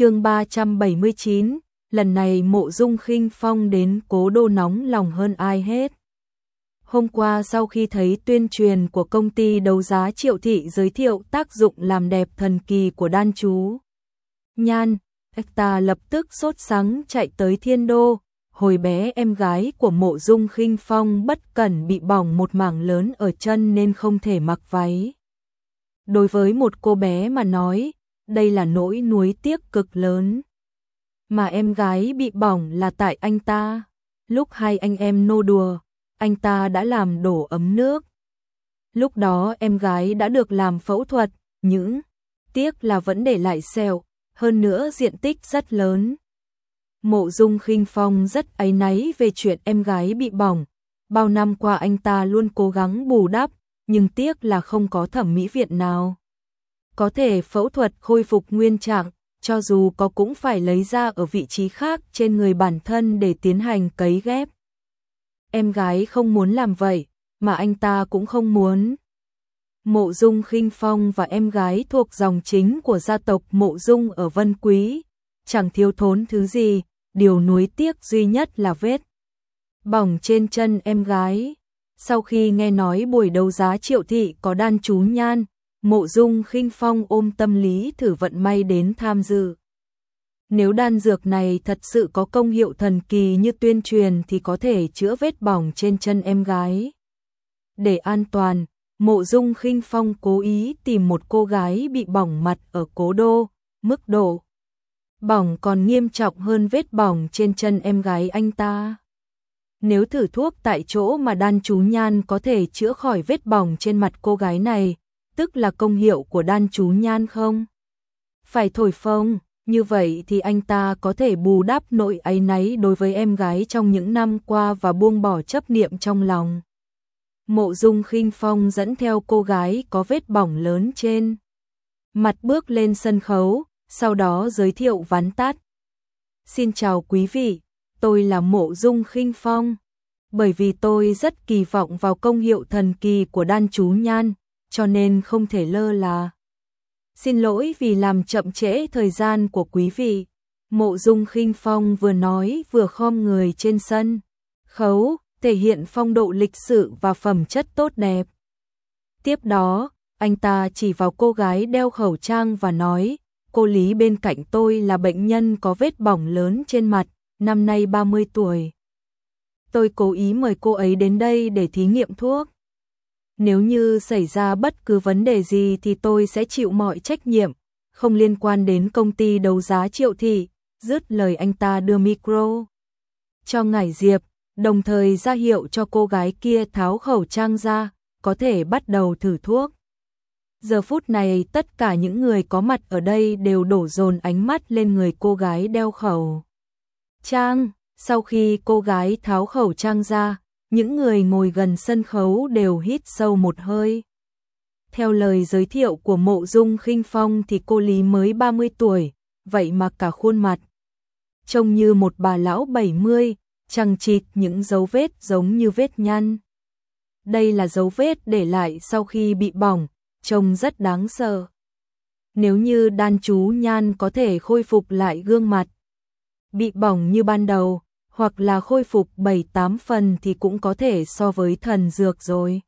chương 379, lần này mộ dung khinh phong đến cố đô nóng lòng hơn ai hết. Hôm qua sau khi thấy tuyên truyền của công ty đấu giá triệu thị giới thiệu tác dụng làm đẹp thần kỳ của đan chú. Nhan, ta lập tức sốt sắng chạy tới thiên đô, hồi bé em gái của mộ dung khinh phong bất cẩn bị bỏng một mảng lớn ở chân nên không thể mặc váy. Đối với một cô bé mà nói, đây là nỗi nuối tiếc cực lớn. Mà em gái bị bỏng là tại anh ta. Lúc hai anh em nô đùa, anh ta đã làm đổ ấm nước. Lúc đó em gái đã được làm phẫu thuật, những tiếc là vẫn để lại sẹo, hơn nữa diện tích rất lớn. Mộ Dung Khinh Phong rất áy náy về chuyện em gái bị bỏng, bao năm qua anh ta luôn cố gắng bù đắp, nhưng tiếc là không có thẩm mỹ viện nào. Có thể phẫu thuật khôi phục nguyên trạng, cho dù có cũng phải lấy ra ở vị trí khác trên người bản thân để tiến hành cấy ghép. Em gái không muốn làm vậy, mà anh ta cũng không muốn. Mộ Dung Khinh Phong và em gái thuộc dòng chính của gia tộc Mộ Dung ở Vân Quý, chẳng thiếu thốn thứ gì, điều nuối tiếc duy nhất là vết bỏng trên chân em gái. Sau khi nghe nói buổi đấu giá triệu thị có đan chú nhan, mộ dung khinh phong ôm tâm lý thử vận may đến tham dự. Nếu đan dược này thật sự có công hiệu thần kỳ như tuyên truyền thì có thể chữa vết bỏng trên chân em gái. Để an toàn, mộ dung khinh phong cố ý tìm một cô gái bị bỏng mặt ở cố đô, mức độ bỏng còn nghiêm trọng hơn vết bỏng trên chân em gái anh ta. Nếu thử thuốc tại chỗ mà đan chú nhan có thể chữa khỏi vết bỏng trên mặt cô gái này, tức là công hiệu của đan chú nhan không? Phải thổi phồng, như vậy thì anh ta có thể bù đắp nỗi ấy náy đối với em gái trong những năm qua và buông bỏ chấp niệm trong lòng. Mộ Dung Khinh Phong dẫn theo cô gái có vết bỏng lớn trên mặt bước lên sân khấu, sau đó giới thiệu ván tát Xin chào quý vị, tôi là Mộ Dung Khinh Phong. Bởi vì tôi rất kỳ vọng vào công hiệu thần kỳ của đan chú nhan, cho nên không thể lơ là. Xin lỗi vì làm chậm trễ thời gian của quý vị. Mộ Dung Khinh Phong vừa nói vừa khom người trên sân. Khấu, thể hiện phong độ lịch sự và phẩm chất tốt đẹp. Tiếp đó, anh ta chỉ vào cô gái đeo khẩu trang và nói, cô Lý bên cạnh tôi là bệnh nhân có vết bỏng lớn trên mặt, năm nay 30 tuổi. Tôi cố ý mời cô ấy đến đây để thí nghiệm thuốc. Nếu như xảy ra bất cứ vấn đề gì thì tôi sẽ chịu mọi trách nhiệm, không liên quan đến công ty đấu giá triệu thị, dứt lời anh ta đưa micro. Cho ngải diệp, đồng thời ra hiệu cho cô gái kia tháo khẩu trang ra, có thể bắt đầu thử thuốc. Giờ phút này tất cả những người có mặt ở đây đều đổ dồn ánh mắt lên người cô gái đeo khẩu. Trang, sau khi cô gái tháo khẩu trang ra, những người ngồi gần sân khấu đều hít sâu một hơi. Theo lời giới thiệu của mộ dung khinh phong thì cô Lý mới 30 tuổi, vậy mà cả khuôn mặt. Trông như một bà lão 70, chằng chịt những dấu vết giống như vết nhăn. Đây là dấu vết để lại sau khi bị bỏng, trông rất đáng sợ. Nếu như đan chú nhan có thể khôi phục lại gương mặt, bị bỏng như ban đầu, hoặc là khôi phục 7-8 phần thì cũng có thể so với thần dược rồi.